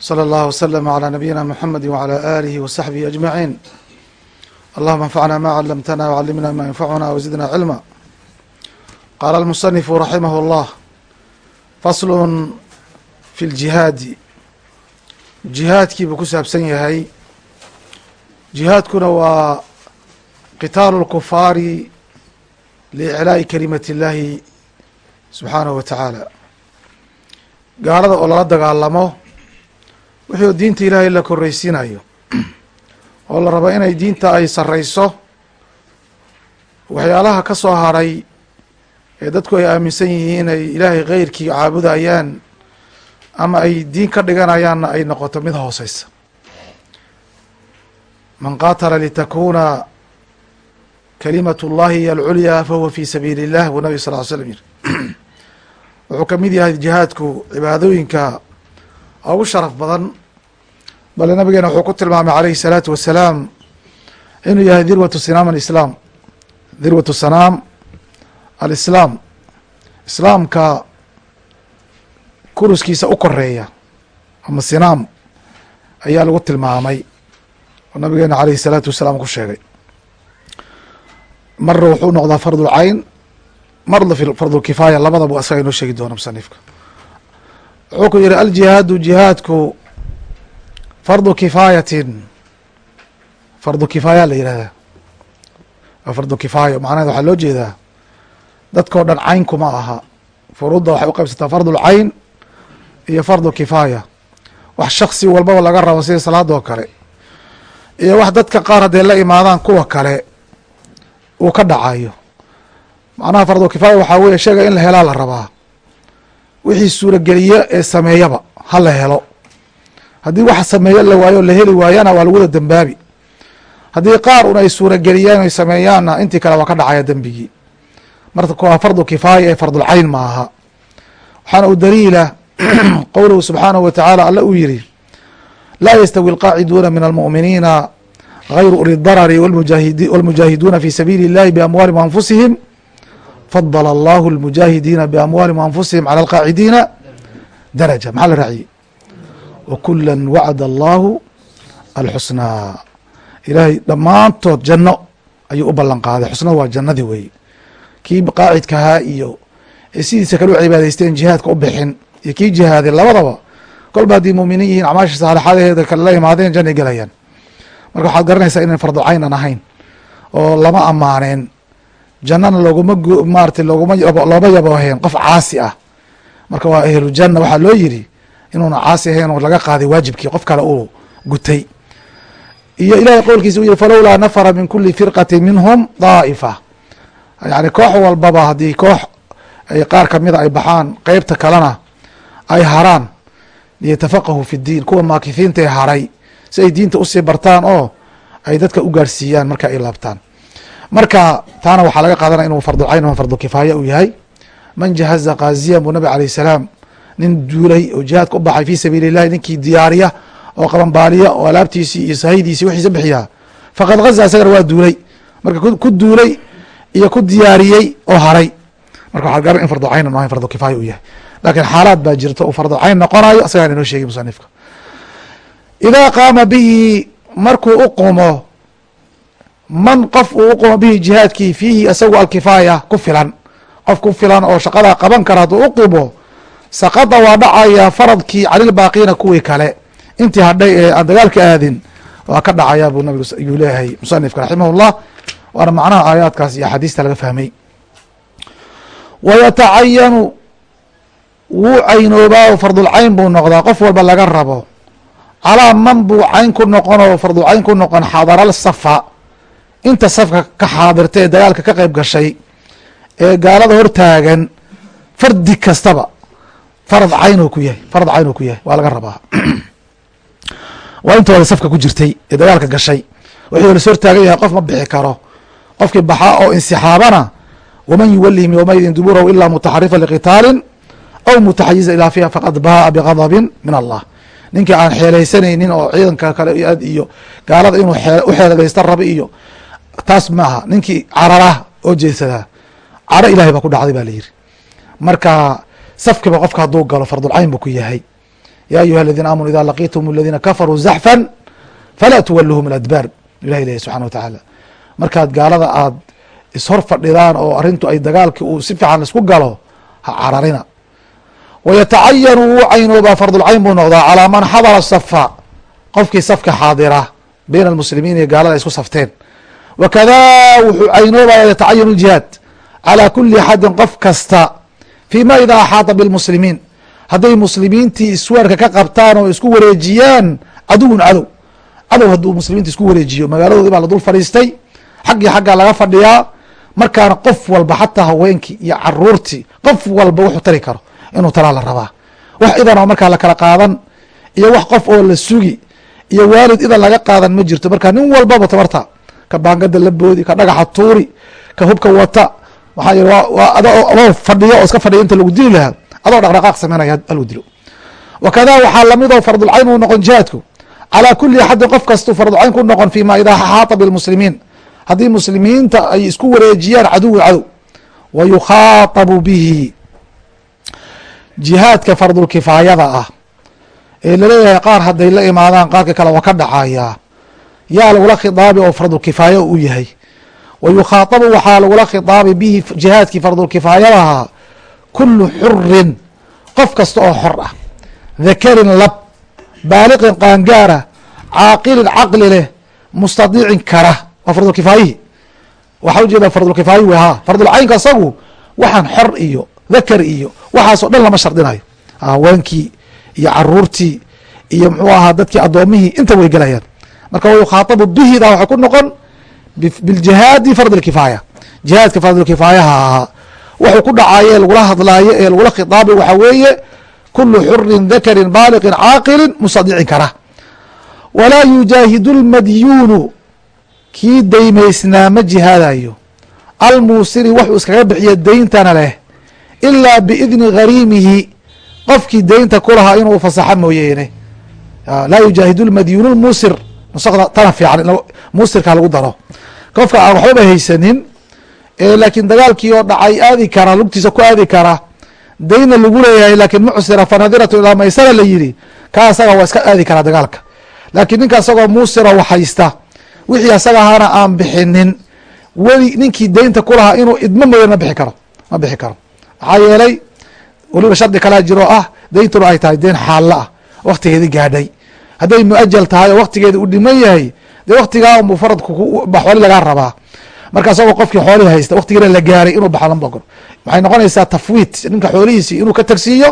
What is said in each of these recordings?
slى اllه وsلم عlى نabiyina mحamedi وعlى آlihi وصaxbihi أجمaعين allahuma انfcna ma clمtna وclimna ma ynfcuna وزidna cilmا qala الmuصنف raximah الlah fasl fi اljihaadi jihaadkii buu ku saabsan yahay jihaadkuna waa qitaalu الkufaari liiclaaءi kalimat اllahi subxaanaه wa taعaalى gaalada oo lala dagaalamo wuxuu diinta ilaahay la korreysiinayo oo la rabo inay diinta ay sarreyso waxyaalaha ka soo haray ee dadku ay aaminsan yihiin ay ilaahay keyrkii caabudayaan ama ay diin ka dhiganayaanna ay noqoto mid hooseysa man qaatala litakuna kalimat اllahi hiy alculyaa fahuwa fi sabiili اllah buu nabig sal ly slam yiri. Wuxuu ka mid yahay jihaadku cibaadooyinka ugu sharaf badan bale nabigeena wuxuu ku tilmaamay alayhi الsalaatu wasalaam inuu yahay dirwatu sinaam alislaam dirwatu sanaam alislaam islaamka kuruskiisa u koreeya ama sinaam ayaa lagu tilmaamay oo nabigeena alayhi الsalaatu wasalaam ku sheegay marna wuxuu noqdaa fardulcayn marna fardulkifaaya labadaba asaga inoo sheegi doona musanifka wuxuu ku yihi aljihaadu jihaadku fardu kifaayatin fardu kifaaya la yihahdaa waa fardu kifaaya macnaheed waxaa loo jeedaa dadkao dhan cayn kuma aha. Furuudda waxay u qaybsataa fardul cayn iyo fardu kifaaya wax shaksi walbaba laga rabo sida salaada oo kale. Iyo wax dadka qaar hadday la imaadaan kuwa kale uu ka dhacayo. Macnaha fardu kifaaya waxaa weeye sheega in la helaa la rabaa. Wixii suurageliya ee sameeyaba ha la helo haddii wax sameeyo la waayo la heli waayana waa lagu wada dembaabi haddii qaar un ay suurageliyaan ay sameeyaanna intii kale waa ka dhacaya dembigii marka waa fardu kifaaya ee fardulcayn ma aha waxaana u daliila qowluhu subxaanahu wa tacaala alla uu yiri laa yastawi alqaaciduuna min almu'miniina gayru uli darari wاlmujaahiduuna fi sabiili اllahi biamwaalihim anfusihim fadl allahu اlmujaahidiina biamwaalihim anfusihim calى alqaacidiina daraja maxaa la raaciyey Wkula wacd allahu alxusnaa. Ilaahay dhammaantood janno ayuu u ballan qaaday. Xusnada waa jannadii wey kii qaacidkahaa iyo sidiisa kale u cibaadaysteen jihaadka u bixin iyo kii jihaaday labadaba kolba haddii muuminiin yihiin acmaasha saalixadaheeda kale la imaadeen jannay gelayaan marka waxaad garanaysaa inan fardu caynan ahayn oo lama ammaaneen jannana looguma maarata looguma looma yabooheen qof caasi ah. Marka waa ahlu janna waxaa loo yidhi inuuna caasi ahayn oo laga qaaday waajibkii qof kale uu gutay. Iyo ilahay qowlkiisa u yihi falowlaa nafara min kuli firqati minhum daa'ifa. Yani koox walbaba haddii koox ay qaar kamida ay baxaan qeybta kalena ay haraan liyatafaqahu fi ddiin kuwa maakifiinta ee haray si ay diinta u sii bartaan oo ay dadka u gaarsiiyaan marka ay laabtaan. Marka taana waxaa laga qaadanaya inuu farducayn o fardu kifaaya uu yahay. Man jahaza kaaziyan buu nabig alayh salaam nin duulay oo jihaadka u baxay fi sabiili اllahi ninkii diyaariya oo qabanbaaliya oo alaabtiisii iyo sahaydiisi wixiisa bixiyaa. Faqad gaza isagana waa duulay. Marka ku duulay iyo ku diyaariyey oo haray. Marka waxaad garan in fardu cayn maahayn fardu u yahay. Lakin xaalaad baa jirta uu fardu cayn noqonayo isagaan inoo sheegay musanifka. Idaa qaama bihi markuu u qumo man qof uu u qumo bihi jihaadkii fiihi isagu alkifaaya ku filan. Qof ku filan oo shaqadaa qaban kara hadduu u qumo saqada waa dhacayaa faradkii calilbaaqiina kuwii kale. Intii hadhay ee aan dagaalka aadin waa ka dhacayaa buu nabigu yuu leeyahay musanifka raximahullah waana macnaha aayaadkaas iyo axaadiista laga fahmay. Wayatacayanu wuu caynoobaa oo fardulcayn buu noqdaa. Qof walba laga rabo calaa man buu cayn ku noqon oo fardulcayn ku noqon xadaral safa inta safka ka xaadirta ee dagaalka ka qeyb gashay ee gaalada hortaagan fardi kastaba farad cayn ku yahay farad cayn ku yahay waa laga rabaa. Waa intooda safka ku jirtay ee dagaalka gashay. Wuxuu las hortaagan yahay qof ma bixi karo. Qofkii baxaa oo insixaabana waman yuwalihim yowmaidin duburahu ilaa mutaxarifa liqitaalin aw mutaxayiza ilaa fiha faqad baaa bigadabin min allah. Ninkii aan xeeleysanaynin oo ciidanka kale iyo gaalada inuu u xeeladaysta raba iyo taas maaha ninkii carara oo jeedsadaa caro ilahay baa ku dhacday ba la yiri marka safkiba qofka hadduu galo fardulcayn buu ku yahay. Ya ayuha aladiina aamanu ida laqitum aladiina kafaruu zaxfan falaa tuwaluhum aladbaar ilahi leeyahy subxana wa tacaala markaad gaalada aad ishor fadhidaan oo arrintu ay dagaalki uu si fiican la isku galo ha cararina. Wayatacayanu wuu caynoobaa fardulcayn buu noqdaa calaa man xadara safa qofkii safka xaadira bayna almuslimiin iyo gaalada ay isku safteen. Wakada wuxuu caynoobaya yatacayanu ljihaad calaa kuli axadin qof kasta fii ma idaa axaata bilmuslimiin hadday muslimiintii isweerka ka qabtaan oo isku wareejiyaan caduwun cadow cadow hadduu muslimiinta isku wareejiyo magaaladoodii baa la dul fadhiistay. Xaggii xaggaa laga fadhiyaa markaana qof walba xataa haweenkii iyo caruurtii qof walba wuxuu tari karo inuu talaa la rabaa. Wax idan oo markaa lakala qaadan iyo wax qof oo la sugi iyo waalid idan laga qaadan ma jirto. Marka nin walbaba tabarta ka baangada la boodi ka dhagaxa tuuri ka hubka wata waxaa waa adoo fadhiyo oo iska fadhiya inta lagu dili lahaa adoo dhaqdhaqaaq sameynaya halagu dilo wakada waxaa la mid oo fardulcayn uu noqon jihaadku calaa kuli axadin qof kastuu fardulcayn ku noqon fima idaa axaata bilmuslimiin. Haddii muslimiinta ay isku wareejiyaan caduwi cadow wa bihi. Jihaadka fardulkifaayada ah ee la leeyahay qaar hadday la imaadaan qaarka kale waa ka dhacayaa. Yaa lagula khidaabi oo fardulkifaaya u yahay wa yukhaatabu waxaa lagula khidaabi bihi jihaadkii fardulkifaayadaha kulu xurin qof kasta oo xor ah dhakarin lab baaliqin qaangaara caaqilin caqli leh mustadiicin kara waa fardulkifaayihi waxaa ujeeda fardulkifaayi w ha fardulcaynka isagu waxaan xor iyo dhakar iyo waxaasoo dhan lama shardinayo haweenkii iyo caruurtii iyo muxuu ahaa dadkii addoomihii inta way gelayaan marka wayukhaatabu bihida waxay ku noqon biljihaadi fard lkifaaya jihaadka fardulkifaayaha ahaa wuxuu ku dhacaayo ee lagula hadlaayo ee lagula khitaabi waxaa weeye kulu xurin dhakarin baaliqin caaqilin mustadicin kara walaa yujaahidu lmadyuunu kii daymaysnaa ma jihaadayo almuusiri waxuu iskaga bixiya deyntana leh ilaa biidni gariimihi qofkii deynta kulahaa inuu fasaxo mooyeene laa yujaahidu lmadyuunu lmuusir nusakda tana fiican muusirka lagu daro. Qofka aan waxbaba haysanin laakiin dagaalkii oo dhacay aadi kara lugtiisa ku aadi kara dayna lagu leeyahay laakiin mucsira fanadiratu ilaa maysara la yidhi ka asaga waa iska aadi karaa dagaalka. Laakiin ninka asagoo muusira wax haysta wixii asaga ahaana aan bixinin weli ninkii deynta kulahaa inuu idmo mooyaan ma bixi karo ma bixi karo. Maxaa yeelay weliba shardi kalaa jiro ah deyntuna ay tahay deyn xaalla ah waktigeedi gaadhay hadday muajal tahay oo waktigeedi u dhiman yahay dee waktigaa xooli lagaa rabaa. Marka asagoo qofkii xoolihii haysta waktigiina la gaaray inuu baxo lama waxay noqonaysaa tafwiit ninka xoolihiisii inuu ka tagsiiyo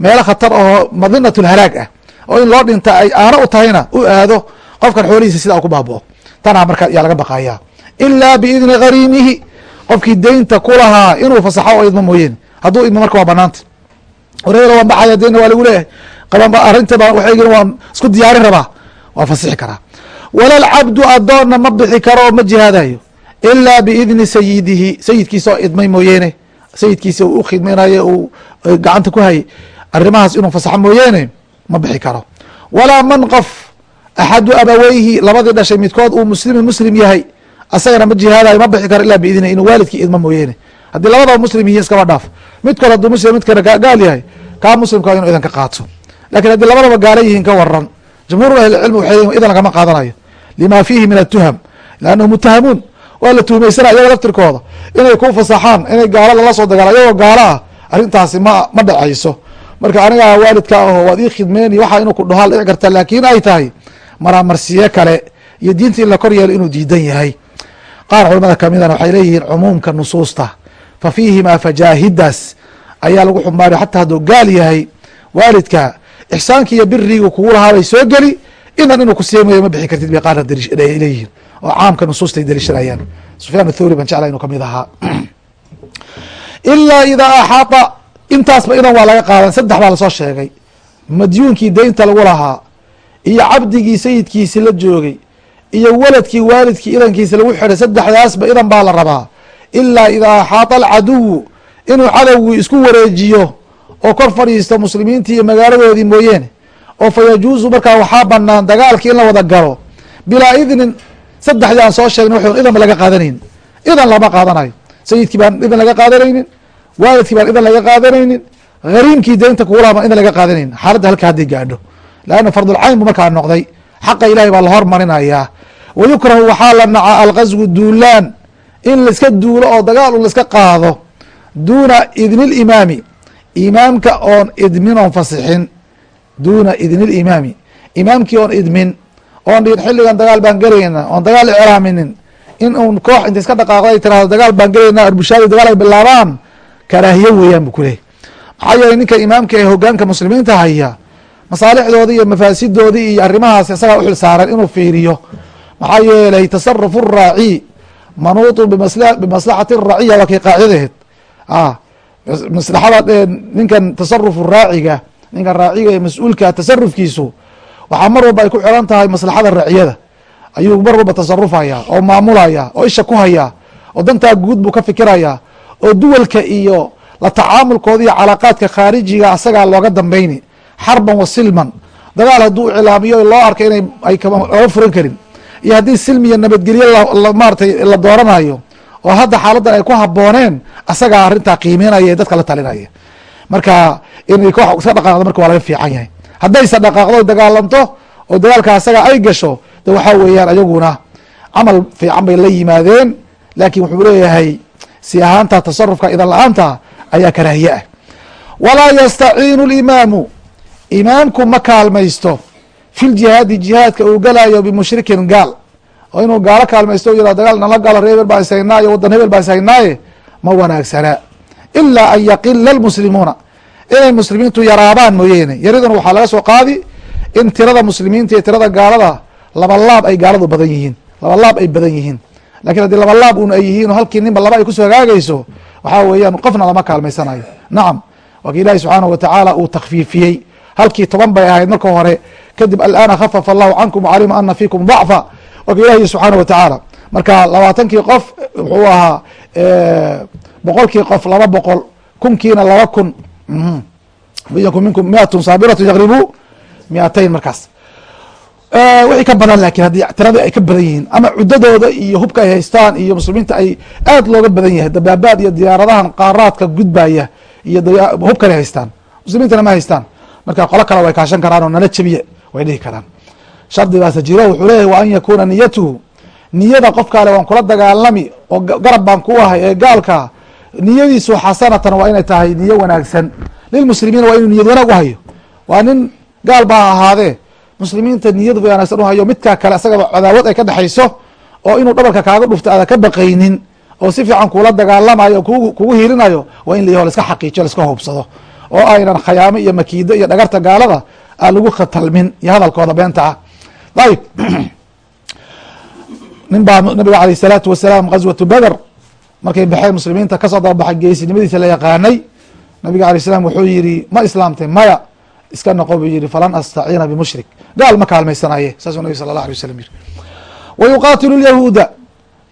meelo khatar oo madinat ah oo in loo dhinta ay aano u tahayna u aado qofkan xoolihiisi sidaa ku baaboo. Tanaa marka yaa laga baqayaa ilaa biidni gariimihi qofkii deynta kulahaa inuu fasaxo oo idmo mooyeen. Hadduu idmo marka waa banaanta wareer waan baxaya deynna waa lagu leeyahay qabanba arintaba waxaygina waan isku diyaarin rabaa. Waa fasixi karaa. Walalcabdu adoonna ma bixi karo ma jihaadayo ilaa biidni sayidihi. Sayidkiisa idmay mooyeene. Sayidkiisa u khidmaynayo uu gacanta ku hayay. Arrimahaas inuu fasaxo mooyeene ma bixi karo. Walaa man qof axadu abaweyhi labadii dhashay midkood uu muslimin muslim yahay asagana ma jihaadayo ma bixi karo ilaa biidni inuu waalidkii idmo mooyeene. Haddii labadaba muslim yihiin iskaba dhaaf. Midkood hadduu muslim midkana gaal yahay kaa muslimka inuu idan ka qaato laakiin haddii labadaba gaala yihiin ka waran jumhuur ahlicilmi waxay leyin idan lagama qaadanayo. Lima fiihi min atuham lannahu mutahamuun waa la tuhmaysana iyaga laftirkooda. Inay ku fasaxaan inay gaalada la soo dagaala iyagoo gaalo ah arrintaasi ma ma dhacayso. Marka anigaa waalidka aho waad ii khidmeyni waxa inuu ku dhahaal dhici karta laakiin ay tahay maraamarsiye kale iyo diinta in la kor yeelo inuu diidan yahay. Qaar culamada kamidana waxay leeyihiin cumuumka nusuusta. Fa fiihimaa fajaahidaas ayaa lagu xumbaariy xataa hadduu gaal yahay waalidka ixsaanki iyo birigu kugu lahaa bay soo geli inan inuu kusiimayo ma bixi kartid bay qaarna leeyihiin oo caamka nusuusta ay deliishanayaan. Sufyaan athawri baan jecla inuu ka mid ahaa. Ilaa idaa axaata intaasba idan waa laga qaadan. Saddex baa la soo sheegay. Madyuunkii deynta lagu lahaa iyo cabdigii sayidkiisi la joogay iyo waladkii waalidkii idankiisa lagu xidhay saddexdaasba idan baa la rabaa. Ilaa idaa axaata alcaduwu inuu cadowgii isku wareejiyo oo kor fadhiisto muslimiintii iyo magaaladoodii mooyeene oo fa yajuusu markaa waxaa banaan dagaalkii in la wada galo bilaa idnin saddexdii aan soo sheegnay w idan laga qaadanaynin idan lama qaadanayo sayidkii baan idan laga qaadanaynin waalidkii baan idan laga qaadanaynin hariimkii deynta kugulama in laga qaadanayn. Xaaladda halka hadday gaadho. Leanna fardulcayn bu markaa noqday. Xaqa ilahay baa la hormarinayaa. Wayukrahu waxaa la nacaa alqaswu duulaan. In laiska duulo oo dagaal u laiska qaado. Duuna idni limaami imaamka oon idmin oon fasixin duuna idni limaami imaamkii oon idmin oon dhihin xilligan dagaal baan gelayna oon dagaal iclaaminin in uun koox inta iska dhaqaaqdo ay tirahdo dagaal baan gelayna arbushaadi dagaal ay bilaabaan karaahiye weeyaan bu kuleeyay maxaa yeeley ninka imaamka ee hogaanka muslimiinta haya masaalixdoodii iyo mafaasidoodii iyo arrimahaas isagaa uxil saaran inuu fiiriyo. Maxaa yeelay tasarufu raaciy manuutu bimaslaxati raciya waa kay qaacidaheed maslaxada ninkan tasarufu raaciga ninkan raaciga ee mas'uulka tasarufkiisu waxaa mar walba ay ku xiran tahay maslaxada raciyada ayuu mar walba tasarufaya oo maamulaya oo isha ku haya oo dantaa guud buu ka fikiraya oo duwalka iyo la tacaamulkooda iyo calaaqaadka khaarijiga asagaa looga dambeyni xarban wa silman. Dagaal hadduu iclaamiyo loo arka inay ay laga furan karin. Iyo haddii silmi iyo nabadgelyo maaratay la dooranayo oo hadda xaaladan ay ku habooneen asagaa arrintaa qiimeynaya ee dadka la talinaya. Marka inay koox iska dhaqaaqdo marka waa laga fiican yahay. Haddayse dhaqaaqdo dagaalanto oo dagaalka asaga ay gasho de waxaa weeyaan ayaguna camal fiican bay la yimaadeen laakiin wuxuu leeyahay si ahaanta tasarufka idan la'aanta ayaa karaahiye ah. Walaa yastaciinu limaamu imaamku ma kaalmaysto. Fi ljihaadi jihaadka uu galayo bimushrikin gaal oo inuu gaalo kaalmaysto yira dagaal nala galo reer hebel baa is haynaayo wadan hebel baa is haynaaye ma wanaagsana. Ilaa an yaqila lmuslimuuna inay muslimiintu yaraabaan mooyeene. Yariduna waxaa laga soo qaadi in tirada muslimiinta iyo tirada gaalada labalaab ay gaaladu badan yihiin. Labalaab ay badan yihiin. Lakin haddii labalaab un ay yihiin oo halkii ninba laba ay ku soo hagaagayso waxaa weeyaan qofna lama kaalmaysanayo. Nacam waa ki ilahi subxaanahu watacaala uu takfiifiyey. Halkii toban bay ahayd marka hore kadib alana khafafa allahu cankum wcalima ana fiikum dacfa ka ilahi subxaana watacaala marka labaatankii qof wuxuu ahaa boqolkii qof laba boqol kunkiina laba kun yakun minkum miatun saabiratu yaqribu miatayn markaas. Wixii ka badan laakiin haddii tiradii ay ka badan yihiin ama cuddadooda iyo hubka ay haystaan iyo muslimiinta ay aad looga badan yahay dabaabaad iyo diyaaradahan qaaraadka gudbaya iyo hubkana haystaan muslimiintana ma haystaan. Marka qolo kale way kaashan karaan oo nala jebiye way dhihi karaan shardigaasa jiro wuxuu leeyahy wa an yakuna niyatuhu. Niyada qofkaale waan kula dagaalami oo garab baan ku ahay ee gaalka. Niyadiisu xasanatan waa inay tahay niyo wanaagsan. Lilmuslimiina waa inuu niyad wanaag uhayo waa nin gaal baa ahaadee muslimiinta niyad wanaagsan uhayo midkaa kale asagaba cadaawad ay ka dhexayso oo inuu dhabarka kaaga dhufto aada ka baqaynin oo si fiican kuula dagaalamayo kugu kugu hiilinayo waa in layaho laska xaqiijiyo laska hubsado oo aynan khayaamo iyo makiido iyo dhagarta gaalada aan lagu khatalmin iyo hadalkooda beenta ah ayb nin baa nabiga aleyh الsalaatu wasalaam gazwatu beder markay baxeen muslimiinta ka soo dababaxay geesinimadiisa la yaqaanay nabiga alay slam wuxuu yihi ma islaamtay maya iska noqo buu yihi falan astaciina bimushrik. Gaal ma kaalmaysanaye saasuu nabig sala allah alay waslm yihi wa yuqaatilu lyahuuda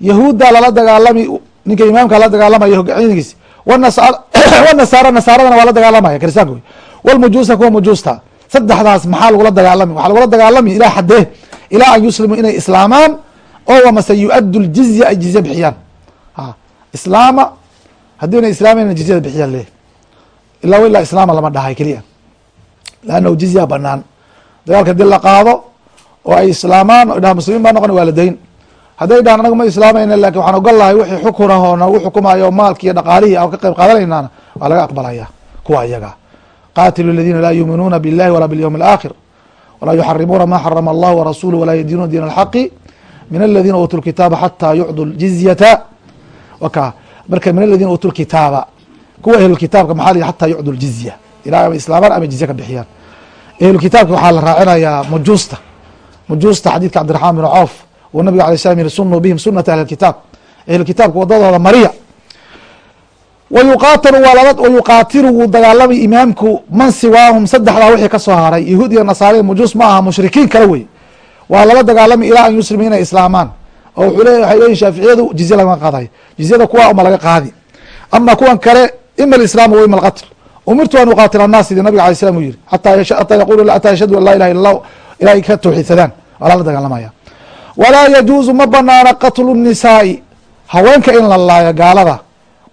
yahuudda lala dagaalami ninka imaamka lala dagaalamaya hogaingiis wnasaara nasaaradana waa la dagaalamaya kristaanka wey. Walmujuusa kuwa mujuusta saddexdaas maxaa lagula dagaalami? Waxaa lagula dagaalami ilaa xadee ilaa an yuslimuu inay islaamaan oo wamase yu-addu ljizya ay jizya bixiyaan. Islaama haddii inay islaamayna jizyada bixiyaan le. Ilaa ilaa islaama lama dhahay keliya. Leannahu jizya banaan dagaalka haddii la qaado oo ay islaamaan o dhaha muslimiin baa noqon waa la dayn hadday dhahan anagu ma islaamayna laakiin waxaan ogol lahay wixii xukunahoo nagu xukumayo maalki iyo dhaqaalihii aan ka qayb qaadanaynaana waa laga aqbalaya. Kuwa iyaga qatilu اladina laa yuuminuuna biاllahi wala bاlyawm اlآkhir walaa yuxarimuuna ma xarama allah warasuluh walaa yadiinuuna diin اlxaqi min aladina uutuu lkitaaba xataa yucdu ljizyata waka marka min aladina uutuu lkitaaba kuwa ahlulkitaabka maxaa la xataa yucdu ljizya ilaa ama islaamaan ama jizya ka bixiyaan ahlulkitaabka waxaa la raacinayaa mujuusta mujuusta xadiidka cabdiraxmaan bin cawf uu nabiga alay slam yihi sunuu bihim sunata ahli kitaab ahlulkitaabka wadadooda mariya wayuqaatilu wuu dagaalamay imaamku man siwaahum saddexdaa wixii ka soo haray yahuud iyo nasaarada mujuus ma aha mushrikiin kale wey waa laba dagaalamay ilaa an yuslimu inay islaamaan oo wuxuu le waxay leeyihiin shaaficiyadu jizya lagama qaadayo jizyada kuwa uma laga qaadi ama kuwan kale ima alislaam wa ima alqatl umirtu an uqaatila annaas sidii nabiga alay slam uu yihi ataa yaqulu ataa yashhadu an laa ilaha illa ilahay ka tawxiidsadaan waa lala dagaalamaya walaa yajuuzu ma banaana qatlu الnisaai haweenka in la laayo gaalada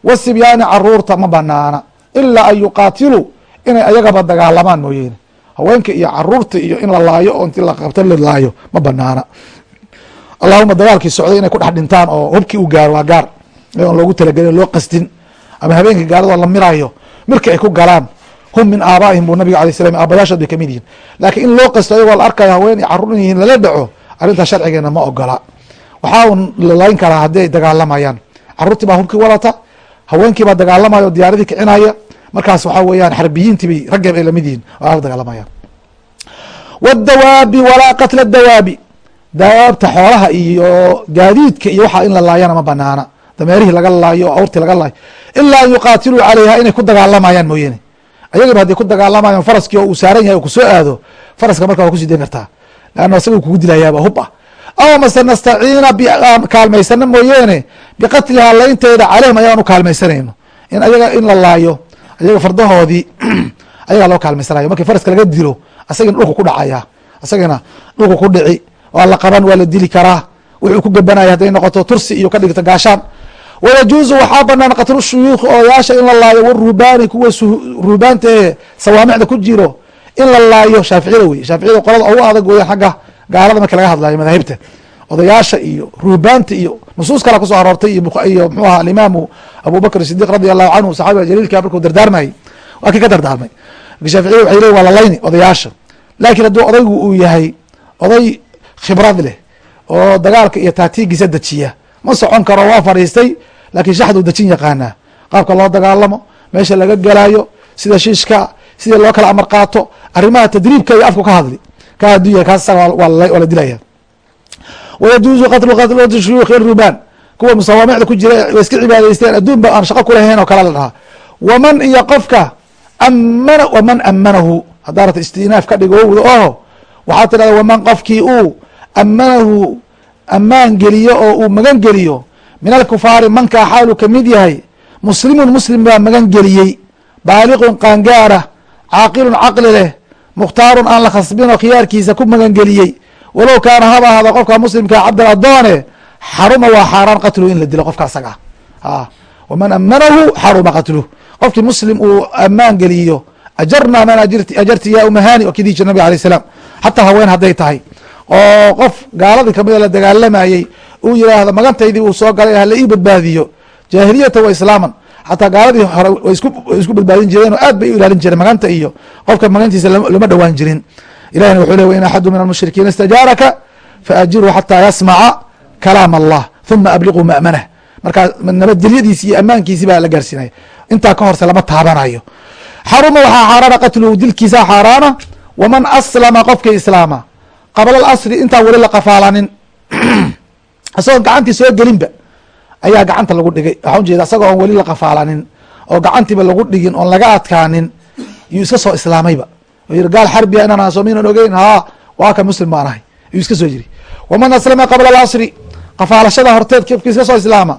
wasibyaani carruurta ma banaana ilaa an yuqaatiluu inay ayagaba dagaalamaan mooyeene haweenka iyo carruurta iyo in la laayo oo inti la qabto la laayo ma banaana. Allahuma dagaalkii socday inay ku dhex dhintaan oo hubkii u gaaro waa gaar. On loogu talagelin loo qasdin. Ama habeenkii gaaradoo la mirayo mirka ay ku galaan. Hum min aabaihim buu nabiga alay slam aabayaashood bay ka mid yihiin. Laakiin in loo qasto ayagoo la arkayo haween iyo carruur in yihiin lala dhaco arrintaa sharcigeena ma ogola. Waxaa un lalayn karaa haddii ay dagaalamayaan carruurtii baa hubkii wadata haweenkii baa dagaalamaya oo diyaaradii kicinaya. Markaas waxaa weeyaan xarbiyiintii bay raggeeb ay la mid yihiin oo ala dagaalamayaan wاdawaabi walaa qatla dawaabi. Dawaabta xoolaha iyo gaadiidka iyo waxaa in la laayana ma banaana. Dameerihii laga laayo o awrtii laga laayo. Ilaa an yuqaatiluu calayha inay ku dagaalamayaan mooyeene ayagiba hadday ku dagaalamayan faraskii oo uu saaran yahay o ku soo aado faraska marka waa ku sii dayn kartaa. Leanna isaga kugu dilayaaba hub ah aw mase nastaciina kaalmaysano mooyeene biqatlihaa laynteeda caleyhim ayaan u kaalmaysanayno in ayaga in la laayo ayaga fardahoodii ayagaa loo kaalmaysanayo markii faraska laga dilo asagina dhulku ku dhacaya asagina dhulku ku dhici waa la qaban waa la dili karaa wuxuu ku gabanaya hadday noqoto tursi iyo ka dhigto gaashaan wayajuuzu waxaa banaan qatlu shuyuukhi odayaasha in la laayo waruhbaani kuwa ruhbaanta ee sawaamicda ku jiro in la laayo shaaficiyada wey shaaficiyada qolada ugu adag weeyaan xagga gaalada marki laga hadlayo madaahibta odayaasha iyo ruhbaanta iyo nusuus kala ku soo aroortay iyo mxuu aha alimaamu abubakr sidiq radi allahu canhu saxaabiga jaliilka markuu dardaarmayay waa kii ka dardaarmay. Shaaficiyada waxay leyin waa lalayni odayaasha. Laakiin hadduu odaygu uu yahay oday khibrad leh oo dagaalka iyo taatiigiisa dejiya ma socon karo waa fadhiistay laakiin shaxduu dejin yaqaanaa. Qaabka loo dagaalamo meesha laga gelaayo sida shiishka sida loo kala amar qaato arrimaha tadriibka iyo afku ka hadli ka kaas isaga waa la dilaya. Wayajuuzu qatlu qatlati shuyuukhi ruban. Kuwa musawaamicda ku jira way iska cibaadaysteen adduun ba aan shaqo kulahayn oo kale la dhahaa. Waman iyo qofka amana waman amanahu haddaa rata istinaaf ka dhigo wowda oho. Waxaa tidhahda waman qofkii uu amanahu ammaan geliyo oo uu magan geliyo min alkufaari mankaa xaaluu ka mid yahay muslimun muslim baa magan geliyey baaliqun qaangaara caaqilun caqli leh mukhtaarun aan la khasbin oo khiyaarkiisa ku magan geliyey walow kaana haba ahada qofka muslimkaa cabdan adoone xaruma waa xaaraan qatlu in la dilo qofka asaga. A waman amanahu xaruma qatluh qofkii muslim uu ammaan geliyo ajarna man ajarti ya umahani waa kidii jir nabig alay salaam. Xataa haween hadday tahay. Oo qof gaaladii kamida la dagaalamayey uu yiraahdo magantaydii uu soo galay hala ii badbaadiyo. Jaahiliyata wa islaaman xataa gaaladii hore way isku badbaadin jireen oo aad bay u ilaalin jireen maganta iyo qofka magantiisa lama dhowaan jirin. Ilahina wuxuu le wain axadu min almushrikiina istajaaraka faajiruu xataa yasmaca kalaam allah huma abliquu ma'manah markaa nabadgelyadiisi iyo ammaankiisi baa la gaarsiinaya. Intaa ka horse lama taabanayo xaruma waxaa xaaraana qatluhu dilkiisa xaaraana waman aslama qofkii islaama. Qabla alasri intaan weli la qafaalanin isagoon gacantii soo gelinba ayaa gacanta lagu dhigay. Waxaa ujeeda isagoo on weli la qafaalanin oo gacantiiba lagu dhigin oon laga adkaanin yuu iska soo islaamayba. Oo yiri gaal xarbia inaan aso minan ogeyn. Haa waa ka muslim baan ahay. Yuu iska soo yiri waman aslama qabla alasri. Qafaalashada horteed kifki iska soo islaama.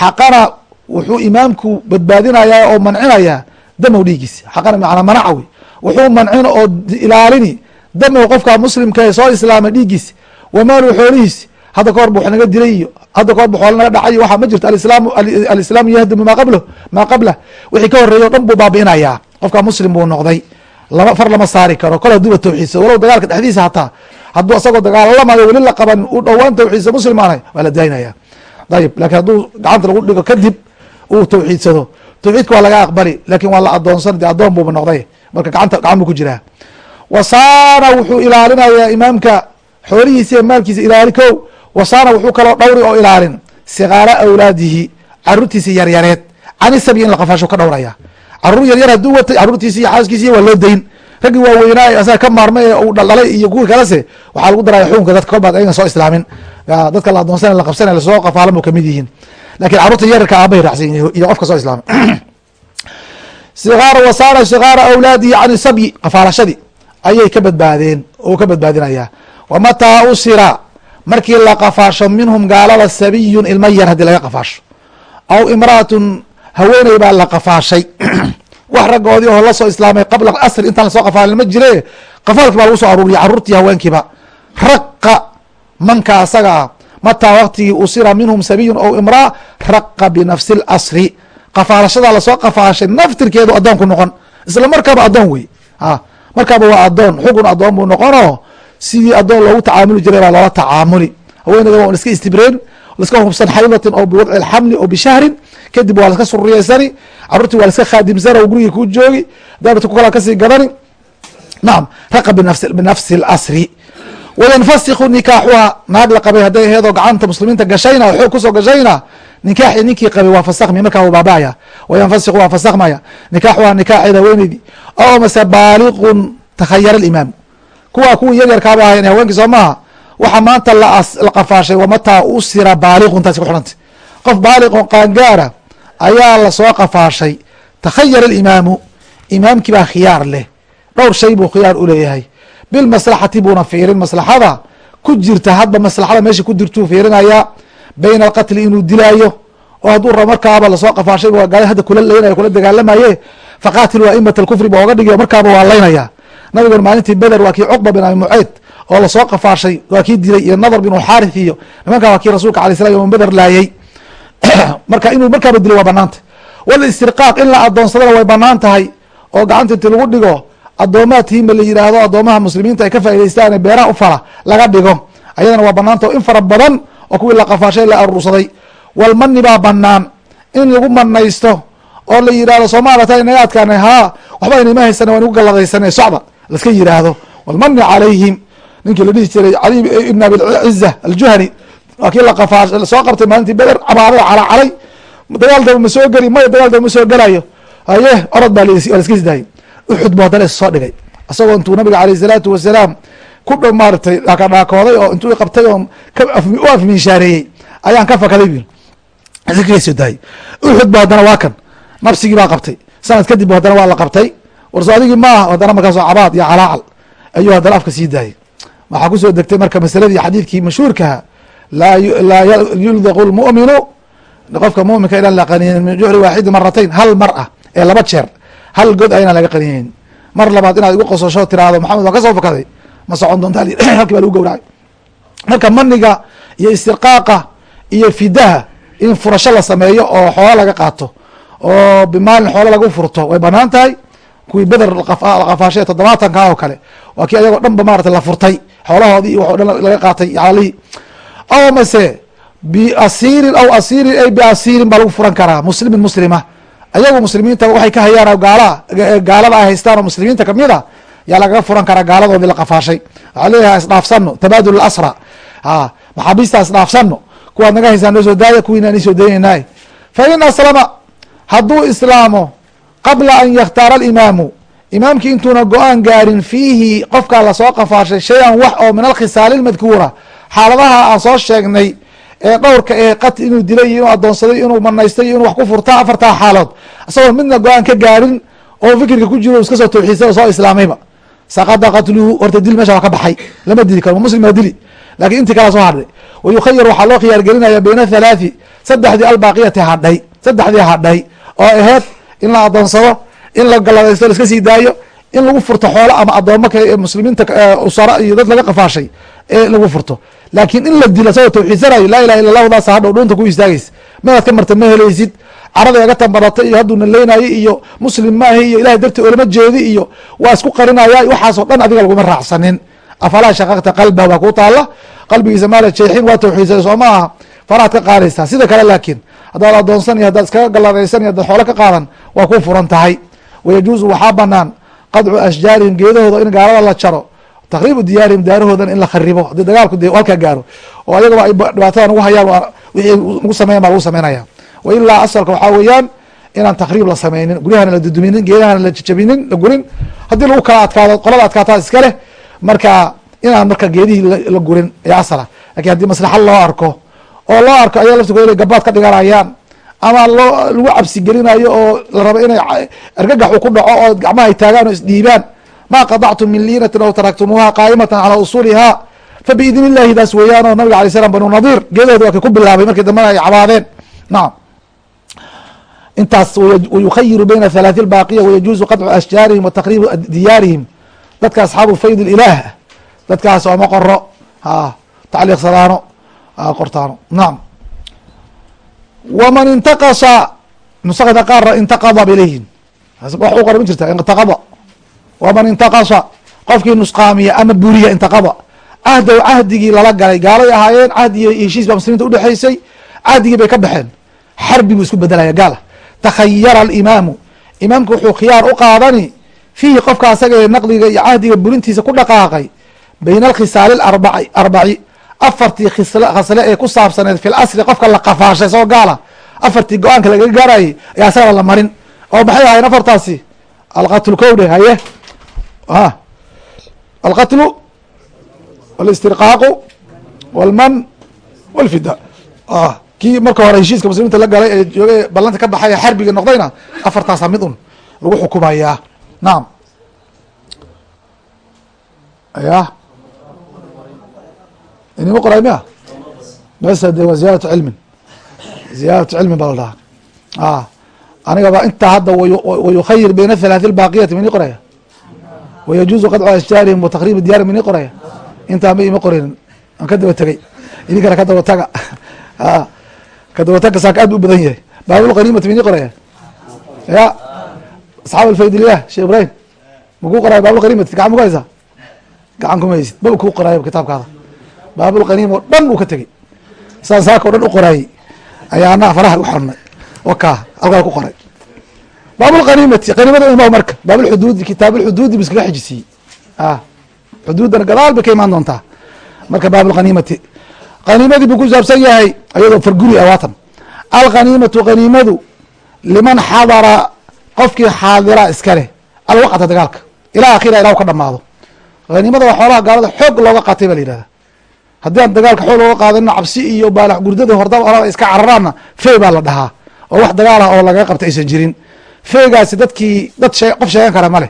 Xaqana wuxuu imaamku badbaadinayaa oo mancinayaa damow dhiigiisi xaqana manaa manaca wey wuxuu mancin oo ilaalini damow qofka muslimka ee soo islaamay dhiigiisi wamaalu xoolihiisi hadda ka hor bu wax naga dilay iyo hadda bu xoolo naga dhacay iyo waxaa ma jirto alislaamu yahdimu maa qablah maa qablah wixii ka horreeya o dhan buu baabi'inayaa qofka muslim buu noqday. Lama far lama saari karo. Kol haduuba tawxiidsa walow dagaalka dhexdiisa hataa. Hadduu asagoo dagaalamayo weli la qaban u dhowaan tawxiidsa muslim aanay waa la daynaya. Ayib laakiin hadduu gacanta lagu dhigo kadib uu tawxiidsado. Tawxiidka waa laga aqbali laakiin waa la adoonsan de adoon buuba noqday. Marka gacanta gacan buu ku jiraa wasaana wuxuu ilaalinayaa imaamka xoolihiisa iyo maalkiisa ilaali ko wasaana wuxuu kaloo dhowri oo ilaalin sikaara awlaadihi caruurtiisi yaryareed canisabi in la qafaasho ka dhowraya. Caruur yaryar hadduu watay caruurtiisi iyo xaaskiisi waa loo dayn. Raggii waaweynaa asaga ka maarmay ee uu dhaldhalay iyo kuwii kalese waxaa lagu daraya xukunka dadka kolbaad ayagan soo islaamin. Dadka la adoonsana la qabsana la soo qafaalan ka mid yihiin. Lakin carruurta yararka aabay raacsan yihiin iyo qofka soo islaamay sikaara wasaara sikaara awlaadihi can sabyi qafaalashadii ayay ka badbaadeen oo ka badbaadinaya. Wamataa usira markii la qafaasho minhum gaalada sabiyun ilma yar haddii laga qafaasho. Aw imraatun haweeney baa la qafaashay. Wax raggoodii oo la soo islaamay qabla asri intaan la soo qafaalin ma jire. Qafaalki baa lagu soo aruuriya carruurtii haweenkiiba. Raqa manka asaga ah. Mataa waktigii usira minhum sabiyun aw imraa raqa binafsi اlasri qafaalashada la soo qafaashay naftirkeedu adoonku noqon. Isla markaaba addoon wey a markaaba waa addoon xugun addoon buu noqono sidii addoon loogu tacaamuli jiray baa loola tacaamuli. Haweeneyda waa iska istibreen laska hubsan xaydatin oo biwadci alxamli oo bishahrin. Kadib waa laska suriyeysani caruurtii waa laska khaadimsana gurigii kuu joogi. Daarta ku kala ka sii gadani nacam raqa binafsi اlasri wayanfasiku nikaaxuha. Naag la qabay hadday aheedoo gacanta muslimiinta gashayna oo xoog ku soo gashayna. Nikaaxii ninkii qabay waa fasakmi markaa u baaba'aya? Wayanfasiku waa fasakmaya nikaaxuha nikaaxeeda haweeneydii. Oo mase baaliqun takhayara alimaam kuwa kuwii yaryarkaaba ahayn haweenkii soo maaha waxa maanta la qafaashay wamataa usira baaliqun taasi ku xidhantay qof baaliqon qaangaara ayaa la soo qafaashay takhayara alimaamu imaamkii baa khiyaar leh dhowr shay buu khiyaar uleeyahay bilmaslaxati buuna fiirin maslaxada ku jirta hadba maslaxada meesha ku jirtuu fiirinayaa bayna alqatli inuu dilaayo oo hadduu rabo markaaba la soo qafaashay gaali hadda kula leynayo kula dagaalamaye faqaatilu aimata alkufri ba oga dhigayo markaaba waa laynaya nabigan maalintii beder waa kii cuqba bin abi muceyd oo la soo qafaashay waa kii dilay iyo nadar bin xaarith iyo nimankaa waa kii rasuulka alay slam beder laayey marka inuu markaaba dilo waa banaantah wal istirqaaq in la adoonsadana way bannaan tahay oo gacanta inti lagu dhigo addoomaadkiima la yidhaahdo addoomaha muslimiinta ay ka faa'idaystaan beeraha u fala laga dhigo. Ayadana waa banaanta in fara badan oo kuwii la qafaashay la aruursaday walmani baa banaan in lagu manaysto oo la yidhahdo soomaalata inaga haa waxba inama haysana waa nagu galadaysane socda laska yidhaahdo walmani calayhim. Ninkii la dhihi jiray cali ibn abilciza aljuhani. Waa kii laqafaash soo qabtay maalintii beder cabaaday calacalay dagaal daba ma soo geli maya dagaal daba ma soo gelayo. Haye orod baa laska isdaayay uxud bu haddana issoo dhigay. Isagoo intuu nabiga aleyh isalaatu wasalaam ku dh maaratay dhaakadhaakooday oo intuu qabtay oo u afmiinshaareeyey ayaan ka fakaday bu iskasoo daayay uxud bu haddana waa kan. Nafsigii baa qabtay. Sanad kadib haddana waa la qabtay warso adigii maaha haddana markaasoo cabaad iyo calaacal ayuu haddana afka sii daayay waxaa ku soo degtay marka masaladii xadiidkii mashhuurkaha laa yuldaqu lmu'minu qofka muminka inaan la qaniinin min juxri waaxidi maratayn hal mar ah ee laba jeer hal god a inaan laga qaniyeyn mar labaad inaad igu qososho tiraahdo maxamed waan ka soo fakaday. Ma socon doonta halkii baa lagu gowracay. Marka maniga iyo istirqaaqa iyo fidaha in furasho la sameeyo oo xoolo laga qaato oo bimaalin xoolo lagu furto way bannaan tahay kuwii beder laqafaashay toddobaatanka oo kale. Waa kii ayagoo dhan ba maarata la furtay. Xoolahoodii iyo wax o dhan laga qaatay caalihii aw mase biasiirin aw asiirin ay biasiirin baa lagu furan karaa. Muslimin muslima. Ayagu muslimiinta waxay ka hayaan gaala gaalada ay haystaan oo muslimiinta ka mid a yaa lagaga furan karaa gaaladoodii la qafaashay. Waxaa leeyahay isdhaafsano tabaadul asra. A maxaabiista isdhaafsano kuwaad naga haysaan noo soo daaya kuwiina ani soo fa in aslama hadduu islaamo qabla an yakhtaara alimaamu. Imaamkii intuuna go'aan gaarin fiihi qofkaa la soo qafaashay shay-an wax oo min alkhisaali lmadkuura xaaladaha aan soo sheegnay ee dhowrka ee qatl inuu dilay inuu adoonsaday inuu manaystay inuu wax ku furta afartaa xaalood. Isagoo midna go'aan ka gaarin oo fikirka ku jiro iska soo tawxiidsay oo soo islaamayba saqada qatluhu horta dil meesha waa ka baxay. Lama dili karo muslim baa dili. Lakin intii kalaa soo hadhay. Wayukhayar waxaa loo khiyaar gelinaya bayna halaathi saddexdii albaaqiyati hadhay saddexdii hadhay oo aheyd in la adoonsado in la galadaysto sii daayo in lagu furto xoolo ama adoomo kale ee muslimiinta usara iyo dad laga qafaashay ee lagu furto. Laakiin in la dilo isagoo tawxiidsanayo laa ilaha illa lahu daasa hadhow dhunta ku istaagaysa meelaad ka marta ma helaysid? Carada iga tambaratay iyo hadduu naleynayo iyo muslim maahi iyo ilahay darti olama jeedi iyo waa isku qarinaya waxaasoo dhan adiga laguma raacsanin. Afalaa shaqaqta qalba waa ku taala qalbigiisa maala jeexin waa tawxiidsay soo ma faraad ka qaadaysaa sida kale laakiin haddaad adoonsan iyo haddaad iskaga galadaysan iyo haddaad xoolo ka qaadan waa ku furan tahay. Wayajuuzu waxaa banaan qadcu ashjaarihim geedahooda in gaalada la jaro takriibu diyaarihim daarahoodan in la kharibo haddii dagaalku de halkaa gaaro. Oo ayagaba ay dhibaatadan ugu hayaan wixii ugu sameyan baa lagu sameynaya. Wa asalka waxaa weeyaan inaan takriib la sameynin guryahana la duduminin geedahana la jajabinin la gurin. Haddii lagu kala adkaado qolada adkaataa iska leh inaan marka geedihii la gurin ayaa asala. Lakin haddii maslaxa loo arko oo loo arko ayaga laftirkood inay gabaad ka dhiganayaan ama loo lagu cabsi gelinayo oo la rabo inay argagax u ku dhaco oo gacmaha ay taagaan oo isdhiibaan. Ma qadactum min liinatin aw taraktumuuha qaa'imatan calaa usuuliha. Fa illahi daas weeyaan oo nabiga alay slam banu nadiir geedahooda waa kay ku bilaabay markii dambena ay cabaadeen. Nacam intaas wayukhayiru bayna halaathi lbaaqiya wayajuuzu qadcu ashjaarihim wa diyaarihim. Dadka asxaabu fayd ilaah dadkaas ooma qoro ha tacliiqsadaano qortaano nacam waman intaqasa nusakda qaarna intaqada bay leeyihiin wax u qoran ma jirta intaqada waman intaqasa qofkii nusqaamiya ama buriya intaqada cahdow cahdigii lala galay gaalay ahaayeen cahdi iyo heshiis baa muslimiinta udhexaysay cahdigii bay ka baxeen xarbi buu isku bedelaya gaala takhayara alimaamu imaamku wuxuu khiyaar u qaadani fiihi qofka asaga ee naqdiga iyo cahdiga burintiisa ku dhaqaaqay bayna alkhisaali arbaci afartii khasle ee ku saabsaneed fi lasli qofka la qafaashay soo gaala afartii go'aanka lagaga gaarayay ayaa asagana la marin. Oo maxay ahayen afartaasi? Alqatlu kowdhe haye. A alqatlu walistirqaaqu walman walfida kii marka hore heshiiska muslimiinta la galay ee joogay ballanta ka baxay ee xarbiga noqdayna afartaasa mid un lagu xukumayaa. Nacam ya inima qoray miya bes de waa ziyaadatu cilmin. Ziyaadatu cilmin baa la dhahaa. Anigaba intaa hadda wayukhayir bayna halaathi اbaaqiyati mini qoraya? Wayajuuzu qadcu ashjaarihim wa takriib diyaari mini qoraya? Intaa ma ima qorin aan ka daba tegey idinkana ka daba taga. Ka daba taga saaka aad bu u badan yahay. Baabulqaniimati mini qoraya? Ya asxaab alfaydillah sheekh ibrahim makuu qoraya baabulqaniimati gacan maku haysaa? Gacan kuma haysid. Maba kuu qoraayo kitaabkaada baabulqaniima o dhan uu ka tegey. Saan o dhan u qoraayey ayaa anaa faraha u xornay. Waka halkaa ku qoray. Baabulqaniimati qaniimada ima marka. Baabulxuduudi kitaabulxuduudi bu iskaga xijisiiyey a xuduuddana gadaal bay ka imaan doontaa. Marka baabulqaniimati qaniimadii buu ku saabsan yahay ayadoo farguri ah waatan. Qaniimadu liman xadara qofkii xaadira iska leh alwaqta dagaalka. Ilaa akhira ilah ka dhamaado. Haniimada waa xoolaha gaalada xoog looga qaatay ba la yihahda haddii aan dagaalka xoog looga qaadanino cabsi iyo baalax gurdada hordaba olada iska cararaanna fey baa la dhahaa. Oo wax dagaal ah oo lagaga qabta aysan jirin. Feegaasi dadkii dad qof sheegan kara ma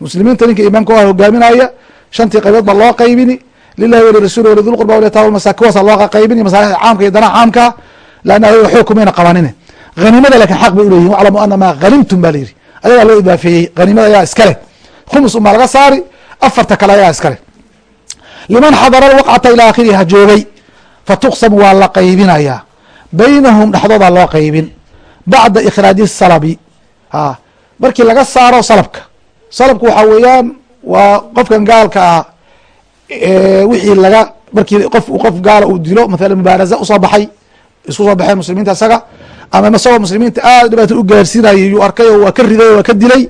muslimiinta ninka imaamka waa hogaaminaya shantii qaybood baa loo qaybini. Lilahi walirasuuli walidulqurba walyataama masaaki kuwaasa loo qaybini. Masaalixda caamka iyo danaha caamka laanna ayaga xoog kumayna qabanine. Haniimada laakiin xaq bay uleyihin waclamu ana hanimtum ba la yidhi. Ayagaa loo idaafeeyey. Haniimada ayaa iska khumus unbaa laga saari. Afarta kale ayaa iska liman xadara alwaqcata ilaa akhiriha joogay fatuqsamu waa la qaybinayaa. Baynahum dhexdoodaa loo qaybin. Bacda ikhraaji salabi. A markii laga saaro salabka. Salabka waxaa weeyaan waa qofkan gaalka ah wixii laga markii qof qof gaala uu dilo mathalan mubaaraza u soo baxay isku soo baxeen muslimiinta isaga ama isagoo muslimiinta aad dhibaato u gaarsiinayay yuu arkay oo waa ka riday oo waa ka dilay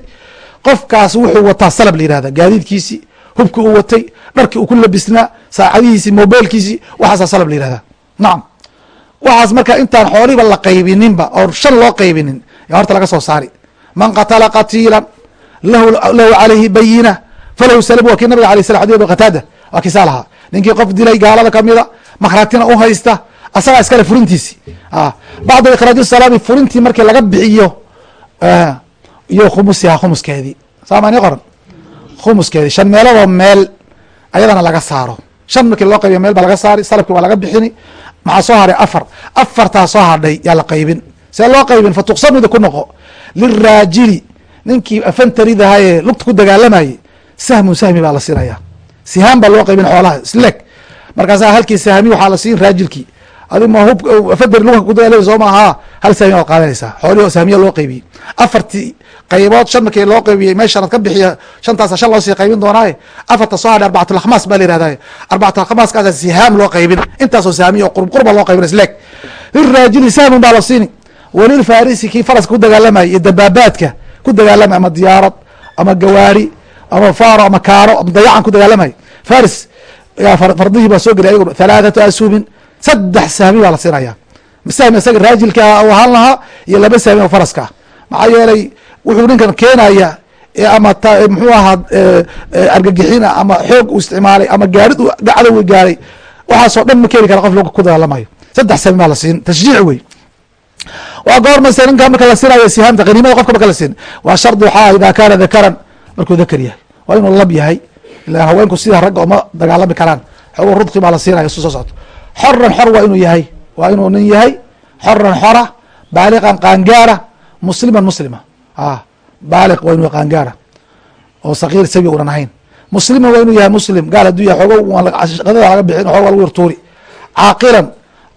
qofkaas wuxuu wataa salab la yihahda gaadiidkiisi hubki uu watay dharkii uu ku labisnaa saacadihiisi mobilkiisi waxaasa salab la yihahda nacam waxaas marka intaan xoolihiba la qaybininba oo shan loo qaybinin yaa horta laga soo saari. Man qatala qatiila lahu calayhi bayina falahu salab waa kii nabiga alay slam xadis abi qataada waa kisaa lahaa ninkii qof dilay gaalada kamida makraatina u haysta asagaa iskale furintiisi. Bacda ikraaji salaami furintii markii laga bixiyo iyo khumusiha khumuskeedii saamani qoran khumuskeedii shan meeladoo meel ayadana laga saaro. Shan markii loo qaybiyo meel baa laga saari salabki waa laga bixini. Maxaa soo haray? Afar. Afartaa soo hadhay yaa la qaybin. See loo qaybin fatuqsamida ku noqo. Liraajili ninkii afantaridahaye lugta ku dagaalamayey sahmun sahmi baa la siinaya sihaan baa loo qaybin xoolaha isleg markaasa halkii sahmi waxaa la siin raajilkii. Adi ma hub afantari luga ku dagaalama soo maaha. Hal sahmi baad qaadanaysaa xoolihi sahmiya loo qaybiyey afartii qaybood shan markii loo qaybiyey meeshanad ka bixiya shantaasa shan loo sii qaybin doonaaye afarta soo hadhay arbacatulkhamaas baa la yihahday arbacatulkhamaaskaasa sihaam loo qaybin. Intaasoo sahmiya oo qurb qurba loo qaybin isleeg liraajili sahmun baa la siini. Walilfarisi kii faraska ku dagaalamayay iyo dabaabaadka ku dagaalamay ama diyaarad ama gawaari ama faro ama kaaro ama dayacan ku dagaalamay. Faris fardihii baa soo gelay ayago halaathatu ashumin saddex sahmi baa la siinaya sahmi isaga raajilka u ahaan lahaa iyo laba sahmi oo faraska ah. Maxaa yeelay wuxuu ninkan keenaya ama muxuu ahaa argagixina ama xoog uu isticmaalay ama gaarid cadow gaaray waxaasoo dhan ma keeni kara qof ku dagaalamayo saddex sahmi baa la siin tashjiic wey waa goormayse ninka marka la sinayo sihaamta qaniimada qofka marka la sin waa shardi waxaa idaa kaana dakaran markuu dakar yahay. Waa inuu lab yahay ila haweenku sida ragga uma dagaalami karaan. Xogo rudqi baa la siinaya su soo socto xoran xor waa inuu yahay waa inuu nin yahay. Xoran xora baaliqan qaangaara musliman muslima baaliq waa inuu qaangaara oo sakiir sabi unan ahayn. Musliman waa inuu yahay muslim gaal haduu yahay xogo qadada laga bixin xoog lagu yartuuri caaqilan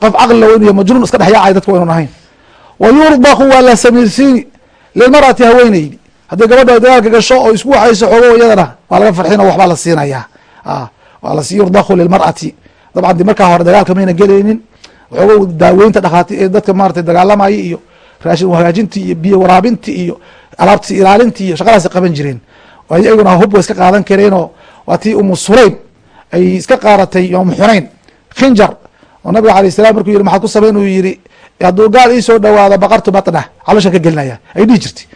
qof caqlila waa yahay majnuun iska dhex yaacay dadka wa inuun ahayn. Wa yurdaqu waa la samirsiini lilmarati haweeneydi haddii gabadha dagaalka gasho oo isku waxayso xoogo iyadana waa laga farxin waxbaa la siinayaa. Waa lasi yurdaku lilmar'ati dabcan di markaa hore dagaalka mayna gelaynin. Waxoogo daaweynta dhakhaati dadka maratay dagaalamaya iyo raashin hagaajinti iyo biyo waraabinti iyo alaabti ilaalinti iyo shaqadaasi qaban jireen. Iyaguna hub way iska qaadan kareenoo waa tii umu sulaym ay iska qaadatay yom xunayn khinjar. Oo nabiga alay salam markuu yihi maxaad ku samayn uu yihi hadduu gaal iisoo dhawaado baqartu batnah caloshan ka gelinaya. Ay dhihi jirtay.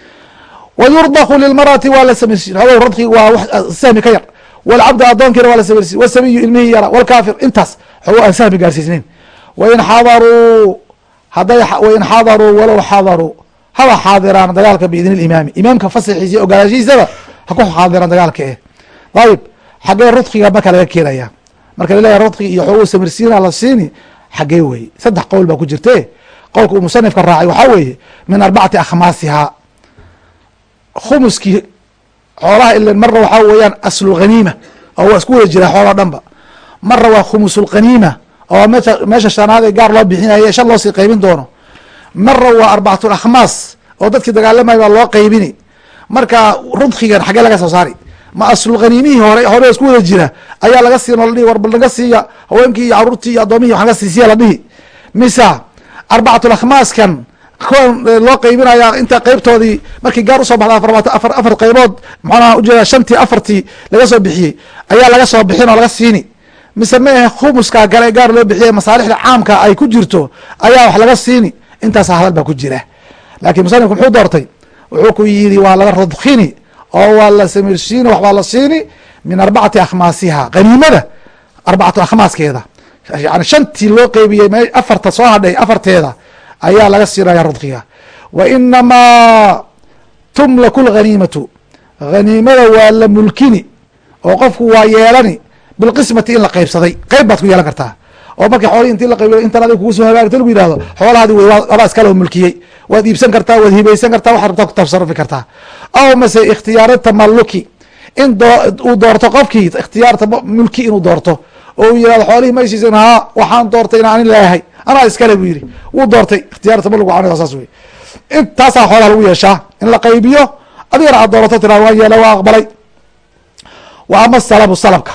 Wa yurdaku lilmarati waa la samaysi radki waa wax sahmi ka yar. Walcabdu adoonkiina waa la samaysi wasabiyu ilmihii yara. Walkaafir intaas xogo aan sahmi gaarsiisnayn wain xadaruu haday wain xadaruu walow xadaruu haba xaadiraan dagaalka biidni limaami imaamka fasaxiisa iyo ogolaashihiisaba ha ku xaadiraan dagaalka eh. Ayib xaggee rudkiga marka laga keenaya. Marka laleeyahy rudki iyo xoogu samirsiina la siini xaggee weeye saddex qowl baa ku jirte qowlka uu musanifka raacay waxaa weeye min arbacati akhmaasihaa khumuskii xoolaha ilan marna waxaa weeyaan aslulghaniima oo waa isku wada jiraa xoolao dhan ba marna waa khumusulghaniima oo meesha shanaad ee gaar loo bixinaye shan loo sii qaybin doono. Marna waa arbacatul akhmaas oo dadkii dagaalamaya baa loo qaybini. Marka rudkigan xaggee laga soo saari. Ma aslulghaniimihii hore hore isku wada jira ayaa laga siin oo la dhihi war bal naga siiya haweenkii iyo caruurtii iyo addoomihi wax naga siisiya la dhihi. Misa arbacatul akhmaaskan kuwan loo qaybinaya inta qeybtoodii markii gaar u soo baxda afar qaybood maxaana ujeeda shantii afartii laga soo bixiyey ayaa laga soo bixin oo laga siini mise ma ahe khumuska gale gaar loo bixiyey masaalixda caamka ay ku jirto ayaa wax laga siini. Intaasa hadal baa ku jira. Laakiin musanifku muxuu doortay? Wuxuu ku yidhi waa laga radkini oo waa la samirsiini waxbaa la siini min arbacati akhmaasiha. Qaniimada arbacatu akhmaaskeeda. Yani shantii loo qeybiyey me afarta soo hadhay afarteeda ayaa laga siinaya rudkiga wa inamaa tumlaku lghaniimatu. Haniimada waa la mulkini oo qofku waa yeelani bilqismati in la qeybsaday qeyb baad ku yeelan kartaa oo marka xoolii intii la qaybiyo intan adig kugu soo hagaagta lagu yihahdo xoolahaadi wey abaa iskala mulkiyey waad iibsan kartaa waad hibaysan kartaa waxaad rabtaa ku tasarufi kartaa aw mase ikhtiyaaro tamaluki in uu doorto qofkii ikhtiyaar mulki inuu doorto oo uu yihahdo xoolihii ma isiisan haa waxaan doortay in anin leeyahay anaa iskale buu yidhi wuu doortay ikhtiyaar tamaluk waa saas wey intaasaa xoolaha lagu yeeshaa in la qaybiyo adigana aad doorato tiraa waan yeela waa aqbalay wa ama salabu salabka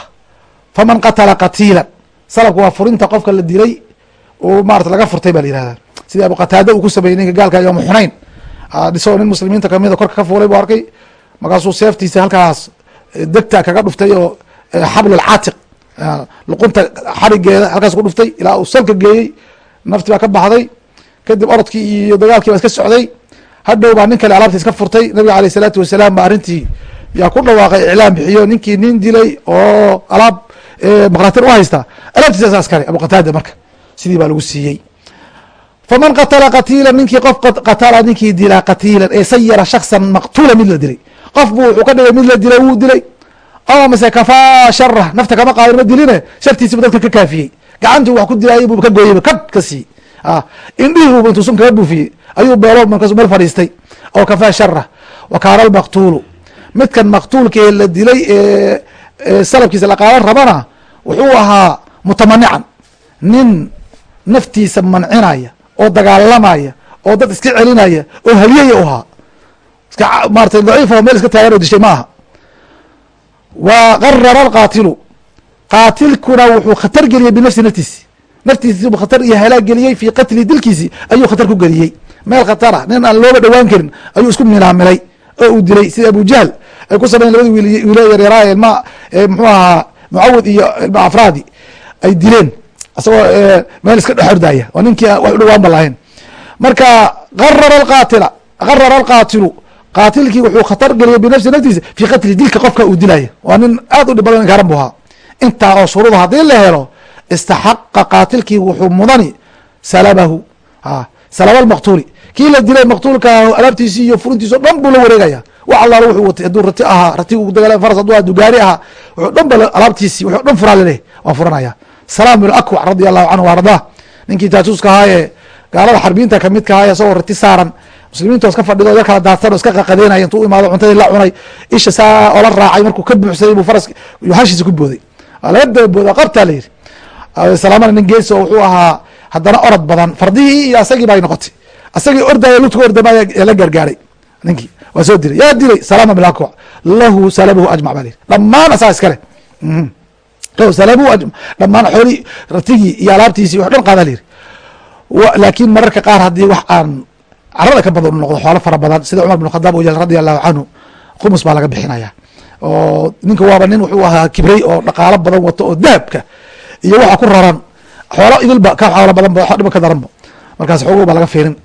faman qatala qatiilan. Salabka waa furinta qofka la dilay uu maarata laga furtay ba la yihahda sidii abu qataada uu ku sameeyey ninka gaalka yooma xunayn dhisagoo nin muslimiinta kamida korka ka fuulay bu arkay. Markaasuu seeftiisa halkaas degta kaga dhuftay oo xablul caatiq. Luqunta xarigeeda halkaas ku dhuftay ilaa uu salka geeyey. Nafti baa ka baxday. Kadib orodkii iyo dagaalkii baa iska socday. Hadhow baa nin kale alaabta iska furtay. Nabiga aleyh isalaatu wasalaam ba arrintii yaa ku dhawaaqay iclaam bixiyo. Ninkii nin dilay oo alaab maqratir u haysta. Alaabtiisa saas kale abu qataada marka sidii baa lagu siiyey. Faman qatala qatiila ninkii qof qatala ninkii dilaa qatiilan ee sayara shaksan maqtuula mid la dilay. Qof buu wuxuu ka dhigay mid la dilay wuu dilay. Ama mase kafaa shara nafta kama qaadin ma diline shartiisibu dadka ka kaafiyey. Gacantuu wax ku dilaayay buu ka gooyeyba kad ka sii indhihii bu intuu sun kaga buufiyey. Ayuu beelo markaasu meel fadhiistay. Oo kafaa shara wa kaana almaqtuulu midkan maqtuulkee la dilay ee salabkiisa la qaadan rabana wuxuu ahaa mutamanican nin naftiisa mancinaya oo dagaalamaya oo dad iska celinaya oo halyaya u ahaa. Iska maarata daciif oo meel iska taagan oo dishay ma aha wa qarara alqaatilu. Qaatilkuna wuxuu khatar geliyey binafsi naftiisi. Naftiisi buu khatar iyo halaag geliyey fii qatli dilkiisi ayuu khatar ku geliyey. Meel khatara nin aan looba dhowaan karin ayuu isku milaamilay oo uu dilay sida abu jahl ay ku sameyen labadi wiile yaryaraha ilma muxuu ahaa mucawid iyo ilma afraadi ay dileen isagoo meel iska dhex ordaya oo ninkii wax u dhawaan lahayn. Marka qarara alqaatila qarara alqaatilu qaatilkii wuxuu khatar geliyay binafsi naftiisa fii qatli dilka qofka uu dilaya waa nin aad u dhib badan inkaaran bu ahaa. Intaa oo shuruuda haddii la helo istaxaqa qaatilkii wuxuu mudani salabahu salaba lmaqtuuli kii la dilay maqtuulka alaabtiisi iyo furintiisi o dhan buu la wareegaya wax allaala wuxuu watay hadduu rati ahaa rati dagala faras hadduu hadduu gaari ahaa wuxuu dhan ba alaabtiisi wuxuu dhan furaa laleeyahy waa furanaya. Salaam bin akwac radi allahu canhu ardaa ninkii jaasuuska ahaayee gaalada xarbiinta kamidka ahaye isagoo rati saaran. Muslimiintoos ka fadhido yar kala daadsan oo iska qaqadeynaya intuu imaado cuntadii la cunay isha saa oola raacay markuu ka buuxsaday buu faras hashiisa ku booday. Waa laga daba booda qabtaa la yidhi. Salaamana nin geesi oo wuxuu ahaa haddana orod badan fardihii iyo asagii bay noqotay. Asagii ordaya lugta ka ordamaya la gargaaray ninkii waa soo dilay yaa dilay salama bilakwa lahu salabuhu ajmac baa lihi dhammaan asaa iskale lahu salabuhu dhammaan xoolii ratigii iyo alaabtiisii wax dhan qaadaa lihi laakiin mararka qaar haddii wax aan carada ka badan u noqdo xoolo fara badan sida cumar bin khadaab u yel radia allahu canhu khumus baa laga bixinaya oo ninka waaba nin wuxuu ahaa kibrey oo dhaqaalo badan wato oo dahabka iyo waxa ku raran. Xoolo idilba ka xoolo badanba dhiba ka daranba markaas xoogo baa laga fiirin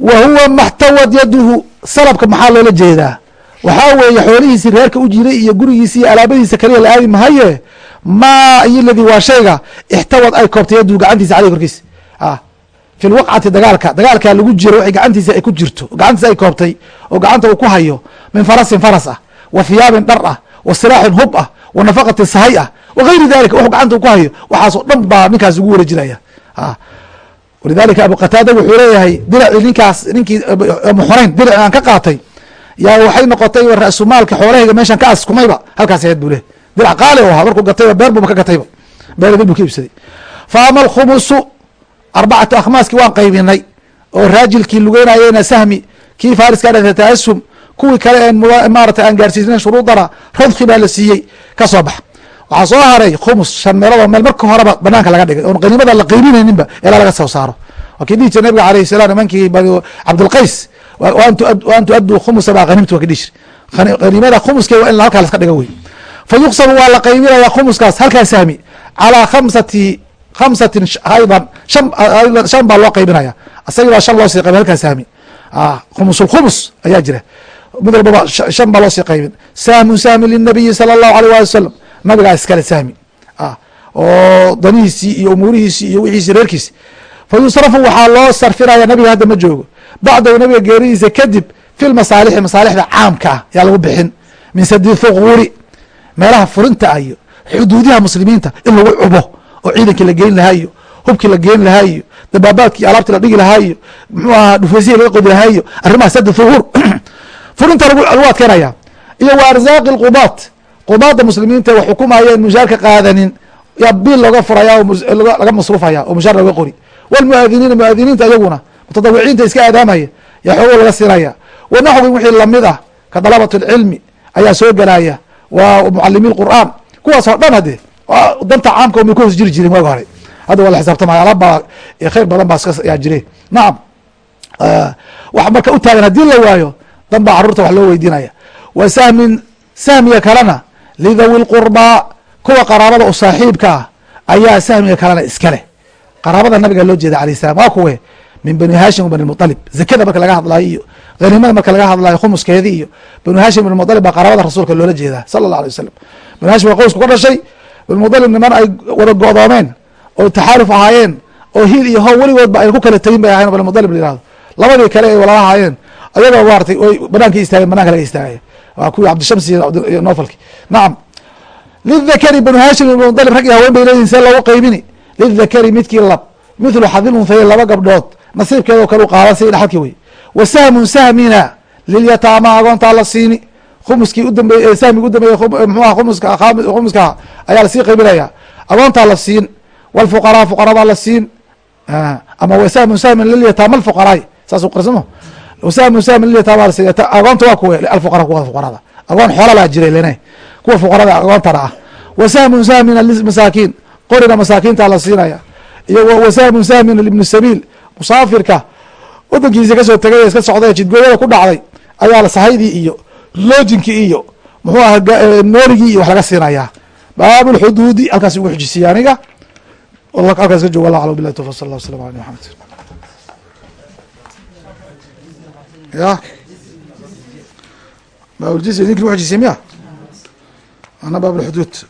wa huwa maxtawad yaduhu. Salabka maxaa loola jeedaa? Waxaa weeye xoolihiisi reerka u jiray iyo gurigiisi iyo alaabadiisa kaliya la aadi mahaye? Maa iyo ladii waa shayga. Ixtawad ay koobtay yaduhu gacantiisa caleyh korkiisa a fi lwaqcati dagaalka dagaalkaa lagu jiro waxay gacantiisa ay ku jirto gacantiisa ay koobtay oo gacanta uu ku hayo min farasin faras ah wa hiyaabin dhar ah wa silaaxin hub ah wa nafaqatin sahay ah wa gayri dalika wuxuu gacanta ku hayo. Waxaasoo dhan baa ninkaas ugu wareejinaya walidalika abu qataada wuxuu leeyahay diracii ninkaas ninkii muxunayn diraci aan ka qaatay yaa waxay noqotay ra-sumaalka xoolahayga meeshan ka askumayba halkaas aheed buu leh dirac qaali u ahaa markuu gatayba beer buba ka gatayba beerdil buu ka iibsaday fa ama alkhumusu arbacatu akhmaaskii waan qaybinay oo raajilkii lugeynayena sahmi kii fariska dhata taasum kuwii kale en maarata aan gaarsiisnayn shuruudana rodki baa la siiyey ka soo bax waxaa soo haray khumus shan meelood oo meel marka horeba banaanka laga dhigay. Oon qaniimada la qiiminayninba ilaa laga soo saaro. Waa kii dhihi jira nabiga alayh salam nimankii cabdulqays waan tuaduu khumusa baa hanimta waa ka dhihi jir qaniimada khumuske waa in halkaa laska dhiga wey. Fa yuqsamu waa la qaybinaya khumuskaas halkaa sahmi calaa khamsati khamsatin aydan shan shan baa loo qaybinaya asagii baa shan loo sii qaybin halkaa sahmi khumusulkhumus ayaa jira. Mid walbaba shan baa loo sii qaybin sahmun sahmi linabiyi sala allahu aleyh wali wasalam nabigaa iskale sahmi oo danihiisii iyo umuurihiisii iyo wixiisi reerkiisi fa yusrafu waxaa loo sarfinaya nabiga hadda ma joogo. Bacdahu nabiga geeridiisa kadib fi lmasaalixi masaalixda caamka ah yaa lagu bixin. Min sadi thuquuri meelaha furinta iyo xuduudiha muslimiinta in lagu cubo oo ciidankii la geyn lahaa iyo hubkii la geyn lahaa iyo dabaabaadkii alaabtii la dhigi lahaa iyo muxuu ahaa dhufeysihii laga qodi lahaa iyo arrimaha sadi thuquur furinta lagu adkeenaya iyo wa arzaaqi lqudaat qudaada muslimiinta wax xukumayeen mushaarka qaadanin yaa biil looga furaya laga masruufaya oo mushaar looga qori. Walmuaadiniina muaadiniinta iyaguna mutadawiciinta iska aadaamaya yaa xoogo laga siinaya wa naxwi wixii la mid ah ka dalabat lcilmi ayaa soo gelaya wa mucalimiin qur'aan kuwaas dhan hadee danta caamka may ku hoos jiri jiren waagi hore. Hadda waa la xisaabtamaya alabbaa khayr badan baa yaa jire. Nacam wax marka u taagan haddii la waayo dan baa carruurta wax loo weydiinaya. Wa sahmin sahmiga kalena lidawi lqurbaa kuwa qaraabada u saaxiibka ah ayaa sahmiga kalena iska leh qaraabada nabiga loo jeeda alayh salam waa kuwe min bani hashim bani mualib zakada marka laga hadlayo iyo hanimada marka laga hadlayo khumuskeedii iyo banu hashim bn mualib baa qaraabada rasuulka loola jeedaa sala allah alay wasalam banu hashim waa qowsku ka dhashay banu mualib niman ay wada go'doomeen oo taxaaluf ahaayeen oo hiil iyo how weligoodba ay ku kala tegin bay ahayen bani mualib la yihahdo labadii kale ay walala ahaayeen ayagoo maaratay oy banaankii istaageen bananka laga istaagay waa kuwii cabdishamsi iyo nofalki nacam lidakari banu hashim mualib rag iyo haween bay leeyihiin see loogu qaybini. Lidakari midkii lab mithlu xadil unhaye laba gabdhood nasiibkeedoo kale u qaada si dhaxalkii wey wa sahmina lilyataama agoontaa la siini. Khumuskii udambeeye sahmigi udambeeye mxuaha khumuska khumuskaha ayaa la sii qaybinaya agoontaa la siin walfuqaraa fuqaradaa la siin. Ama wasahmun sahmin lilyataama alfuqaraai. Saas u qarsamo wasahmun la siin agoonta waa kuwe alfuqara kuwa fuqarada. Agoon xoola laa jiray lene. Kuwa fuqarada agoontana ah. Wa sahmun sahmina limasaakiin qorina masaakiinta la siinaya. Iyo wa sahmun sahmina libni sabiil. Musaafirka wadankiisa ka soo tegay iska socday jidgooyada ku dhacday ayaa sahaydii iyo loojinkii iyo muxuu aha noorigii iyo wax laga siinayaa. Baabulxuduudi halkaas ugu xujisiya aniga. Halkaas ka jooga allah alam bilah tawfiq sal allah waslam ala maxamed ya. Baabljisi idinki lagu xujisiya miya? Ana baabulxuduud